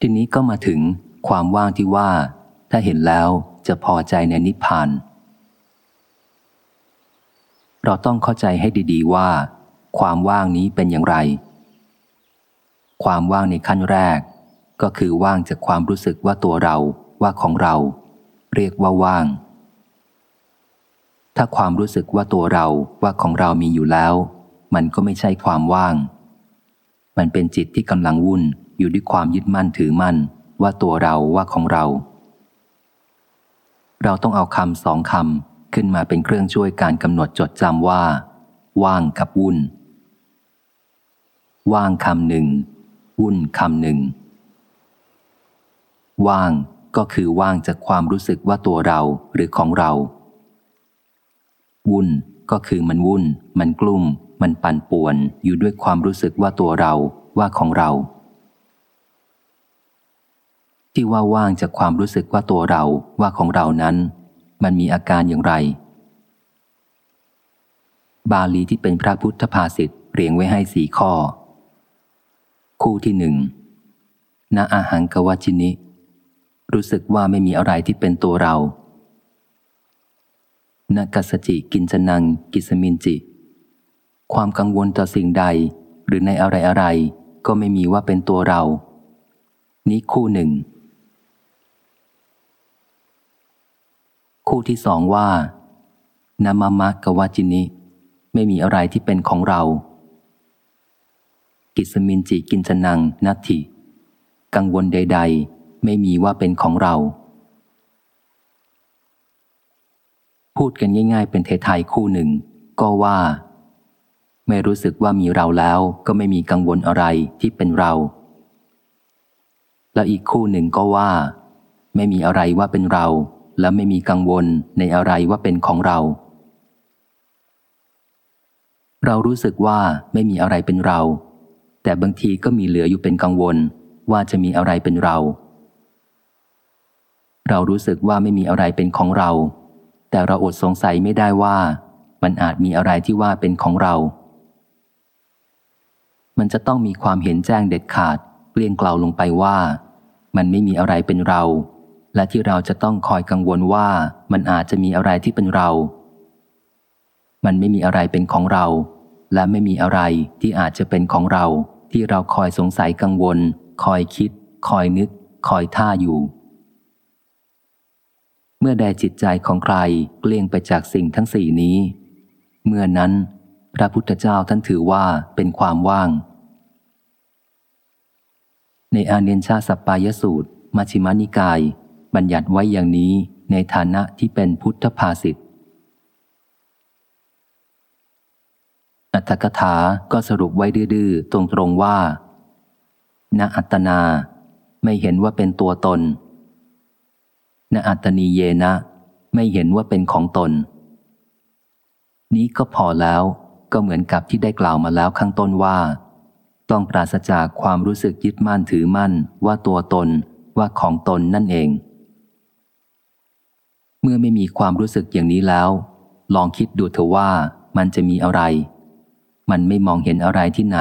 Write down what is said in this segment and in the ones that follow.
ทีนี้ก็มาถึงความว่างที่ว่า ถ้าเห็นแล้วจะพอใจในนิพพาน เราต้องเข้าใจให้ดี ๆ ว่า ความว่างนี้เป็นอย่างไร ความว่างในขั้นแรก ก็คือว่างจากความรู้สึกว่าตัวเราว่าของเรา เรียกว่าว่าง ถ้าความรู้สึกว่าตัวเราว่าของเรามีอยู่แล้ว มันก็ไม่ใช่ความว่าง มันเป็นจิตที่กำลังวุ่น อยู่ด้วยความยึดมั่นถือมั่น ว่าตัวเราว่าของเรา เราต้องเอาคำสองคำขึ้นมาเป็นเครื่องช่วยการกำหนดจดจำว่า ว่างกับวุ่น ว่างคำหนึ่ง วุ่นคำหนึ่ง ว่างก็คือว่างจากความรู้สึกว่าตัวเราหรือของเรา วุ่นก็คือมันวุ่น มันกลุ่ม มันปั่นป่วนอยู่ด้วยความรู้สึกว่าตัวเราว่าของเรา ที่ว่าว่างจากความรู้สึกว่าตัวเราว่าของเรานั้น มันมีอาการอย่างไร บาลีที่เป็นพระพุทธภาษิตเรียงไว้ให้สี่ข้อ คู่ที่หนึ่งนาอาหังกวจินิ รู้สึกว่าไม่มีอะไรที่เป็นตัวเรานากัสจิกินจนัง กิสมินจิ ความกังวลต่อสิ่งใดหรือในอะไรอะไรก็ไม่มีว่าเป็นตัวเรา นี้คู่หนึ่ง คู่ที่สองว่านามามะกวาจินิ ไม่มีอะไรที่เป็นของเรา กิสมินจิกินจนังนัตถิ กังวลใด ๆ ไม่มีว่าเป็นของเรา พูดกันง่าย ๆ เป็นเทไทยคู่หนึ่ง ก็ว่า ไม่รู้สึกว่ามีเราแล้วก็ไม่มีกังวลอะไรที่เป็นเรา แล้วอีกคู่หนึ่งก็ว่า ไม่มีอะไรว่าเป็นเรา และไม่มีกังวลในอะไรว่าเป็นของเรา เรารู้สึกว่าไม่มีอะไรเป็นเรา แต่บางทีก็มีเหลืออยู่เป็นกังวลว่าจะมีอะไรเป็นเรา เรารู้สึกว่าไม่มีอะไรเป็นของเรา แต่เราอดสงสัยไม่ได้ว่า มันอาจมีอะไรที่ว่าเป็นของเรา มันจะต้องมีความเห็นแจ้งเด็ดขาดเกลี้ยงกล่าวลงไปว่า มันไม่มีอะไรเป็นเรา และที่เราจะต้องคอยกังวลว่ามันอาจจะมีอะไรที่เป็นเรา มันไม่มีอะไรเป็นของเรา และไม่มีอะไรที่อาจจะเป็นของเรา ที่เราคอยสงสัยกังวล คอยคิด คอยนึก คอยท่าอยู่ เมื่อใดจิตใจของใครเกลี้ยงไปจากสิ่งทั้งสี่นี้ เมื่อนั้น พระพุทธเจ้าท่านถือว่าเป็นความว่าง ในอาเนียนชาสัปปายสูตรมัชิมานิกาย บัญญัติไว้อย่างนี้ในฐานะที่เป็นพุทธภาษิตอัตถกถาก็สรุปไว้ดื้อๆ ตรงๆ ว่าณอัตนา ไม่เห็นว่าเป็นตัวตนณอัตนีเยนะ ไม่เห็นว่าเป็นของตน นี้ก็พอแล้วก็เหมือนกับที่ได้กล่าวมาแล้วข้างต้นว่า ต้องปราศจากความรู้สึกยึดมั่นถือมั่นว่าตัวตนว่าของตนนั่นเอง เมื่อไม่มีความรู้สึกอย่างนี้แล้ว ลองคิดดูเถอะว่ามันจะมีอะไร มันไม่มองเห็นอะไรที่ไหน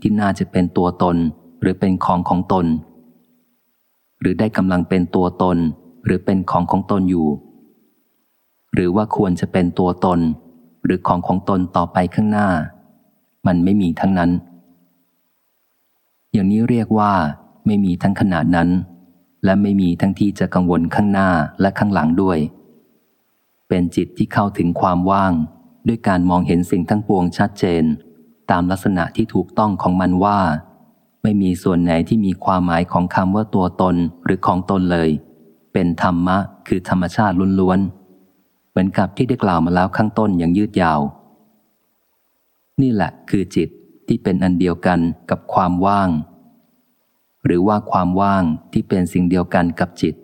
ที่น่าจะเป็นตัวตน หรือเป็นของของตน หรือได้กำลังเป็นตัวตน หรือเป็นของของตนอยู่ หรือว่าควรจะเป็นตัวตน หรือของของตนต่อไปข้างหน้า มันไม่มีทั้งนั้น อย่างนี้เรียกว่า ไม่มีทั้งขนาดนั้น และไม่มีทั้งที่จะกังวลข้างหน้าและข้างหลังด้วย เป็นจิตที่เข้าถึงความว่าง ด้วยการมองเห็นสิ่งทั้งปวงชัดเจน ตามลักษณะที่ถูกต้องของมันว่า ไม่มีส่วนไหนที่มีความหมายของคำว่าตัวตนหรือของตนเลย เป็นธรรมะ คือธรรมชาติล้วนๆ เหมือนกับที่ได้กล่าวมาแล้วข้างต้นอย่างยืดยาว นี่แหละคือจิตที่เป็นอันเดียวกันกับความว่าง หรือว่าความว่างที่เป็นสิ่งเดียวกันกับจิต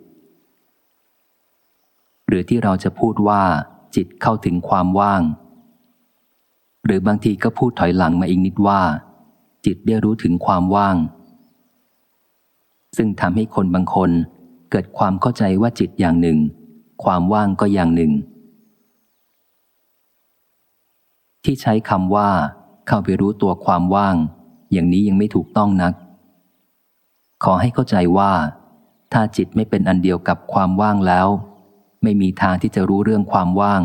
หรือที่เราจะพูดว่า จิตเข้าถึงความว่าง หรือบางทีก็พูดถอยหลังมาอีกนิดว่า จิตได้รู้ถึงความว่าง ซึ่งทำให้คนบางคนเกิดความเข้าใจว่าจิตอย่างหนึ่ง ความว่างก็อย่างหนึ่ง ที่ใช้คำว่า เข้าไปรู้ตัวความว่าง อย่างนี้ยังไม่ถูกต้องนัก ขอให้เข้าใจว่า ถ้าจิตไม่เป็นอันเดียวกับความว่างแล้ว ไม่มีทางที่จะรู้เรื่องความว่าง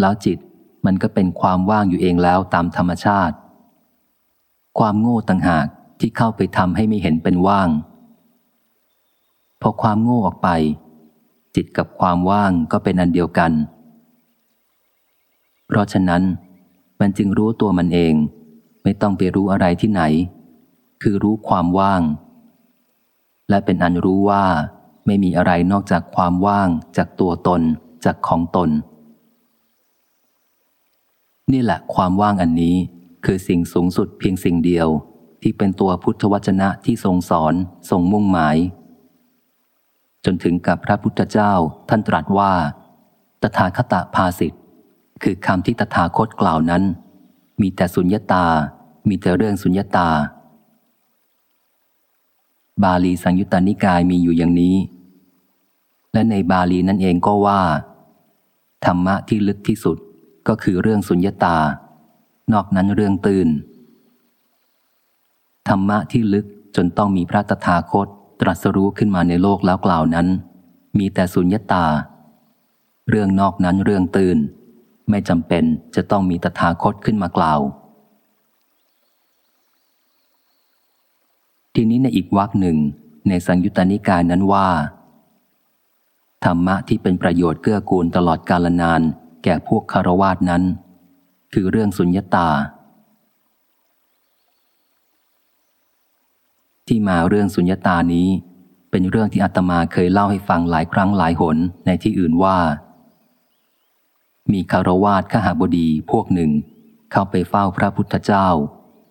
แล้วจิตมันก็เป็นความว่างอยู่เองแล้วตามธรรมชาติ ความโง่ต่างหากที่เข้าไปทำให้ไม่เห็นเป็นว่าง พอความโง่ออกไป จิตกับความว่างก็เป็นอันเดียวกัน เพราะฉะนั้น มันจึงรู้ตัวมันเอง ไม่ต้องไปรู้อะไรที่ไหน คือรู้ความว่าง และเป็นอันรู้ว่า ไม่มีอะไรนอกจากความว่างจากตัวตนจากของตน นี่แหละความว่างอันนี้คือสิ่งสูงสุดเพียงสิ่งเดียวที่เป็นตัวพุทธวจนะที่ทรงสอนทรงมุ่งหมาย จนถึงกับพระพุทธเจ้าท่านตรัสว่า ตถาคตภาสิทธ์คือคำที่ตถาคตกล่าวนั้น มีแต่สุญญตา มีแต่เรื่องสุญญตา บาลีสังยุตตานิกายมีอยู่อย่างนี้ และในบาลีนั่นเองก็ว่า ธรรมะที่ลึกที่สุดก็คือเรื่องสุญญตา นอกนั้นเรื่องตื่น ธรรมะที่ลึกจนต้องมีพระตถาคตตรัสรู้ขึ้นมาในโลกแล้วกล่าวนั้น มีแต่สุญญตา เรื่องนอกนั้นเรื่องตื่น ไม่จำเป็นจะต้องมีตถาคตขึ้นมากล่าว ทีนี้ในอีกวรรคหนึ่งในสังยุตตานิกายนั้นว่า ธรรมะที่เป็นประโยชน์เกื้อกูลตลอดกาลนาน แก่พวกคารวาสนั้น คือเรื่องสุญญตา ที่มาเรื่องสุญญตานี้ เป็นเรื่องที่อาตมาเคยเล่าให้ฟังหลายครั้งหลายหนในที่อื่นว่า มีคารวาสขหาบดีพวกหนึ่ง เข้าไปเฝ้าพระพุทธเจ้า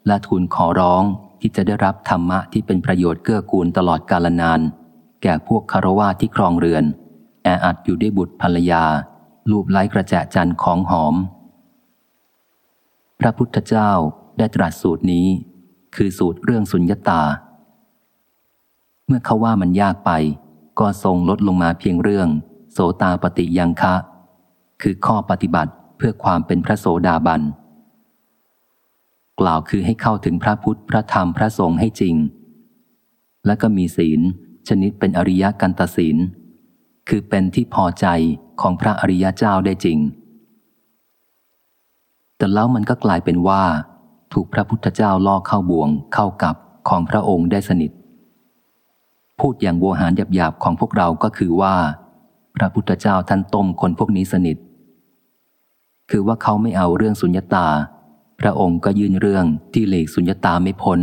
และทูลขอร้อง ที่จะได้รับธรรมะที่เป็นประโยชน์เกื้อกูลตลอดกาลนาน แก่พวกคารวาสที่ครองเรือน แออัดอยู่ด้วยบุตรภรรยา ลูบไล้กระแจจันของหอม พระพุทธเจ้าได้ตรัสสูตรนี้ คือสูตรเรื่องสุญญตา เมื่อเขาว่ามันยากไป ก็ทรงลดลงมาเพียงเรื่อง โสตาปฏิยังคะ คือข้อปฏิบัติเพื่อความเป็นพระโสดาบัน กล่าวคือให้เข้าถึงพระพุทธพระธรรมพระสงฆ์ให้จริง และก็มีศีล ชนิดเป็นอริยกันตศีล คือเป็นที่พอใจของพระอริยเจ้าได้จริง แต่แล้วมันก็กลายเป็นว่า ถูกพระพุทธเจ้าล่อเข้าบ่วงเข้ากับของพระองค์ได้สนิท พูดอย่างโวหารหยาบๆของพวกเราก็คือว่า พระพุทธเจ้าท่านต้มคนพวกนี้สนิท คือว่าเขาไม่เอาเรื่องสุญญตา พระองค์ก็ยื่นเรื่องที่เหล็กสุญญตาไม่พ้น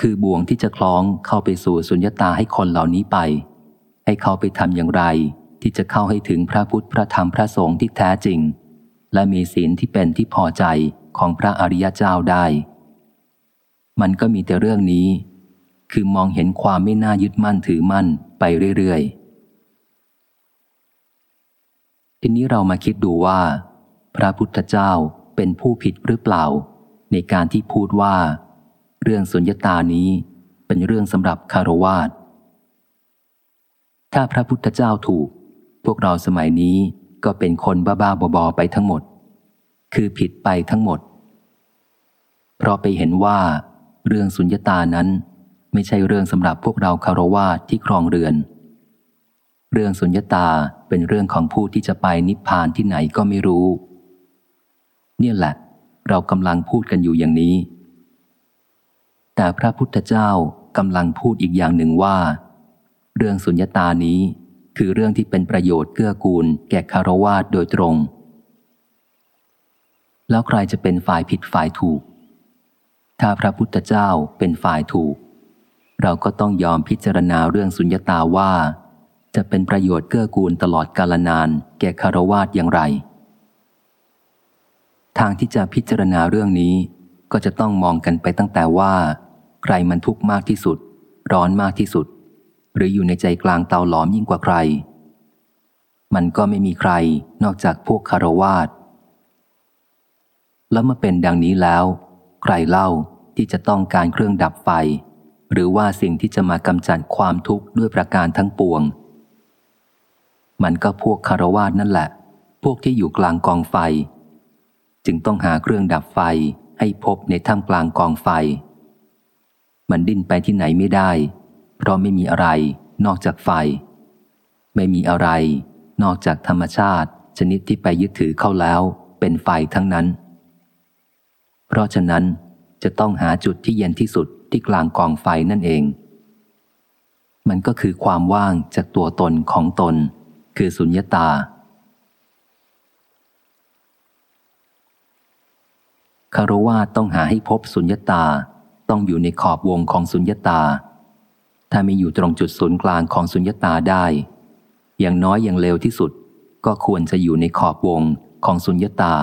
คือบ่วงที่จะคล้องเข้าไปสู่สุญญตาให้คนเหล่านี้ไป ให้เขาไปทำอย่างไร ที่จะเข้าให้ถึงพระพุทธพระธรรมพระสงฆ์ที่แท้จริง และมีศีลที่เป็นที่พอใจของพระอริยเจ้าได้ มันก็มีแต่เรื่องนี้ คือมองเห็นความไม่น่ายึดมั่นถือมั่นไปเรื่อยๆทีนี้เรามาคิดดูว่า พระพุทธเจ้า เป็นผู้ผิดหรือเปล่า ในการที่พูดว่า เรื่องสุญญตานี้เป็นเรื่องสำหรับคารวาสถ้าพระพุทธเจ้าถูก พวกเราสมัยนี้ก็เป็นคนบ้าๆบอๆไปทั้งหมด คือผิดไปทั้งหมด เพราะไปเห็นว่า เรื่องสุญญตานั้น ไม่ใช่เรื่องสำหรับพวกเราคารวาสที่ครองเรือน เรื่องสุญญตาเป็นเรื่องของผู้ที่จะไปนิพพานที่ไหนก็ไม่รู้ เนี่ยแหละ เรากำลังพูดกันอยู่อย่างนี้ แต่พระพุทธเจ้ากำลังพูดอีกอย่างหนึ่งว่า เรื่องสุญญตานี้คือเรื่องที่เป็นประโยชน์เกื้อกูล แก่คารวาสโดยตรง แล้วใครจะเป็นฝ่ายผิดฝ่ายถูก ถ้าพระพุทธเจ้าเป็นฝ่ายถูก เราก็ต้องยอมพิจารณาเรื่องสุญญตาว่า จะเป็นประโยชน์เกื้อกูลตลอดกาลนาน แก่คารวาสอย่างไร ทางที่จะพิจารณาเรื่องนี้ ก็จะต้องมองกันไปตั้งแต่ว่า ใครมันทุกข์มากที่สุด ร้อนมากที่สุด หรืออยู่ในใจกลางเตาหลอมยิ่งกว่าใคร มันก็ไม่มีใครนอกจากพวกคารวาสแล้วมาเป็นดังนี้แล้ว ใครเล่าที่จะต้องการเครื่องดับไฟ หรือว่าสิ่งที่จะมากำจัดความทุกข์ด้วยประการทั้งปวง มันก็พวกคารวาสนั่นแหละ พวกที่อยู่กลางกองไฟ จึงต้องหาเครื่องดับไฟให้พบในท่ามกลางกองไฟ มันดิ้นไปที่ไหนไม่ได้ เพราะไม่มีอะไรนอกจากไฟ ไม่มีอะไร นอกจากธรรมชาติ ชนิดที่ไปยึดถือเข้าแล้วเป็นไฟทั้งนั้น เพราะฉะนั้นจะต้องหาจุดที่เย็นที่สุดที่กลางกองไฟนั่นเอง มันก็คือความว่างจากตัวตนของตน คือสุญญตา คารวาต้องหาให้พบสุญญตา ต้องอยู่ในขอบวงของสุญญตา ถ้าไม่อยู่ตรงจุดศูนย์กลางของสุญญตาได้ อย่างน้อยอย่างเร็วที่สุด ก็ควรจะอยู่ในขอบวงของสุญญตา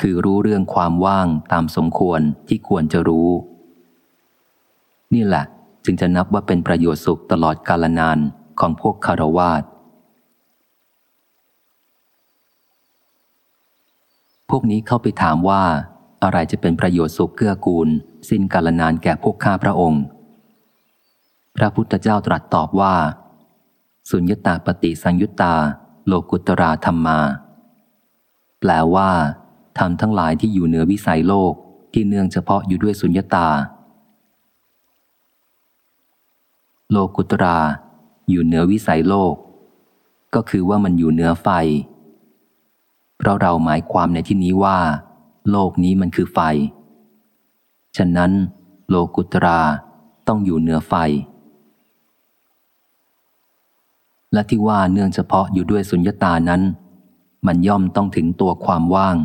คือรู้เรื่องความว่างตามสมควรที่ควรจะรู้ นี่แหละ จึงจะนับว่าเป็นประโยชน์สุขตลอดกาลนานของพวกคารวาส พวกนี้เข้าไปถามว่า อะไรจะเป็นประโยชน์สุขเกื้อกูล สิ้นกาลนานแก่พวกข้าพระองค์ พระพุทธเจ้าตรัสตอบว่า สุญญตาปฏิสังยุตตา โลกุตราธรรมมา แปลว่าทำทั้งหลายที่อยู่เหนือวิสัยโลกที่เนื่องเฉพาะอยู่ด้วยสุญญตา โลกุตรา อยู่เหนือวิสัยโลก ก็คือว่ามันอยู่เหนือไฟ เพราะเราหมายความในที่นี้ว่า โลกนี้มันคือไฟ ฉะนั้น โลกุตราต้องอยู่เหนือไฟ และที่ว่าเนื่องเฉพาะอยู่ด้วยสุญญตานั้น มันย่อมต้องถึงตัวความว่าง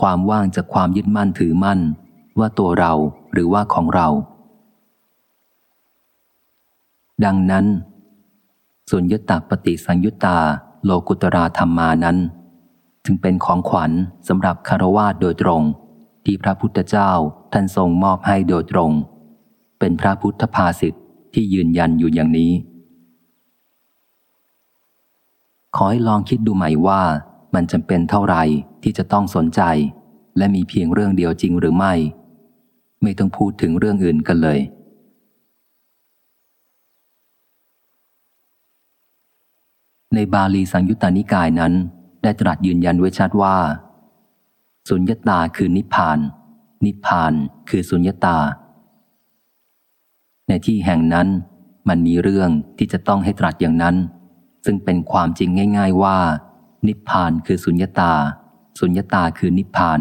ความว่างจากความยึดมั่นถือมั่น ว่าตัวเราหรือว่าของเรา ดังนั้นสุญญตาปฏิสังยุตตาโลกุตราธรรมานั้น จึงเป็นของขวัญสำหรับคารวาสโดยตรง ที่พระพุทธเจ้าท่านทรงมอบให้โดยตรง เป็นพระพุทธภาษิตที่ยืนยันอยู่อย่างนี้ ขอให้ลองคิดดูใหม่ว่ามันจำเป็นเท่าไหร่ที่จะต้องสนใจ และมีเพียงเรื่องเดียวจริงหรือไม่ ไม่ต้องพูดถึงเรื่องอื่นกันเลยในบาลีสังยุตตานิกายนั้น ได้ตรัสยืนยันไว้ชัดว่า สุญญตาคือนิพพาน นิพพานคือสุญญตา ในที่แห่งนั้นมันมีเรื่องที่จะต้องให้ตรัสอย่างนั้น ซึ่งเป็นความจริงง่าย ๆว่า นิพพานคือสุญญตา สุญญตาคือนิพพาน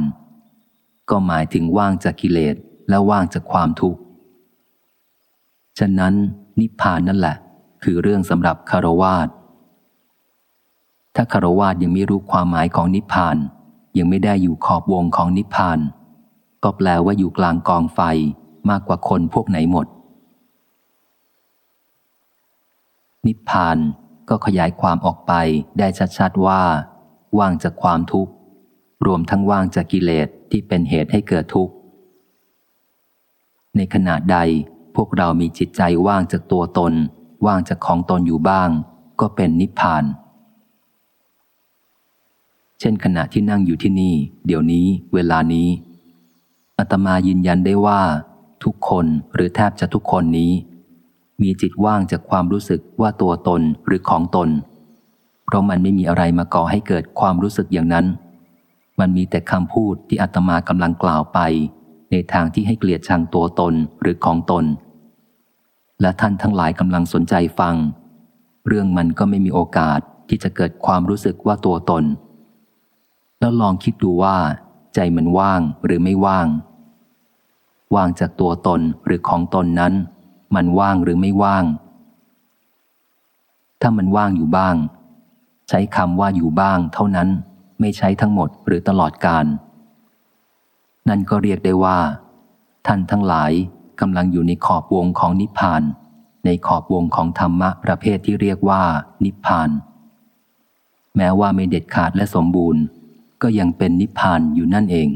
ก็หมายถึงว่างจากกิเลสและว่างจากความทุกข์ ฉะนั้นนิพพานนั่นแหละ คือเรื่องสำหรับคารวาส ถ้าคารวาสยังไม่รู้ความหมายของนิพพาน ยังไม่ได้อยู่ขอบวงของนิพพาน ก็แปลว่าอยู่กลางกองไฟมากกว่าคนพวกไหนหมด นิพพานก็ขยายความออกไปได้ชัดๆว่า ว่างจากความทุกข์ รวมทั้งว่างจากกิเลสที่เป็นเหตุให้เกิดทุกข์ ในขณะใดพวกเรามีจิตใจว่างจากตัวตน ว่างจากของตนอยู่บ้าง ก็เป็นนิพพาน เช่นขณะที่นั่งอยู่ที่นี่ เดี๋ยวนี้ เวลานี้อาตมายืนยันได้ว่า ทุกคนหรือแทบจะทุกคนนี้ มีจิตว่างจากความรู้สึกว่าตัวตนหรือของตน เพราะมันไม่มีอะไรมาก่อให้เกิดความรู้สึกอย่างนั้น มันมีแต่คำพูดที่อาตมากำลังกล่าวไป ในทางที่ให้เกลียดชังตัวตนหรือของตน และท่านทั้งหลายกำลังสนใจฟัง เรื่องมันก็ไม่มีโอกาสที่จะเกิดความรู้สึกว่าตัวตน แล้วลองคิดดูว่า ใจมันว่างหรือไม่ว่าง ว่างจากตัวตนหรือของตนนั้น มันว่างหรือไม่ว่าง ถ้ามันว่างอยู่บ้าง ใช้คำว่าอยู่บ้างเท่านั้นไม่ใช้ทั้งหมดหรือตลอดการ นั่นก็เรียกได้ว่า ท่านทั้งหลายกำลังอยู่ในขอบวงของนิพพาน ในขอบวงของธรรมะประเภทที่เรียกว่า นิพพาน แม้ว่าไม่เด็ดขาดและสมบูรณ์ ก็ยังเป็นนิพพานอยู่นั่นเอง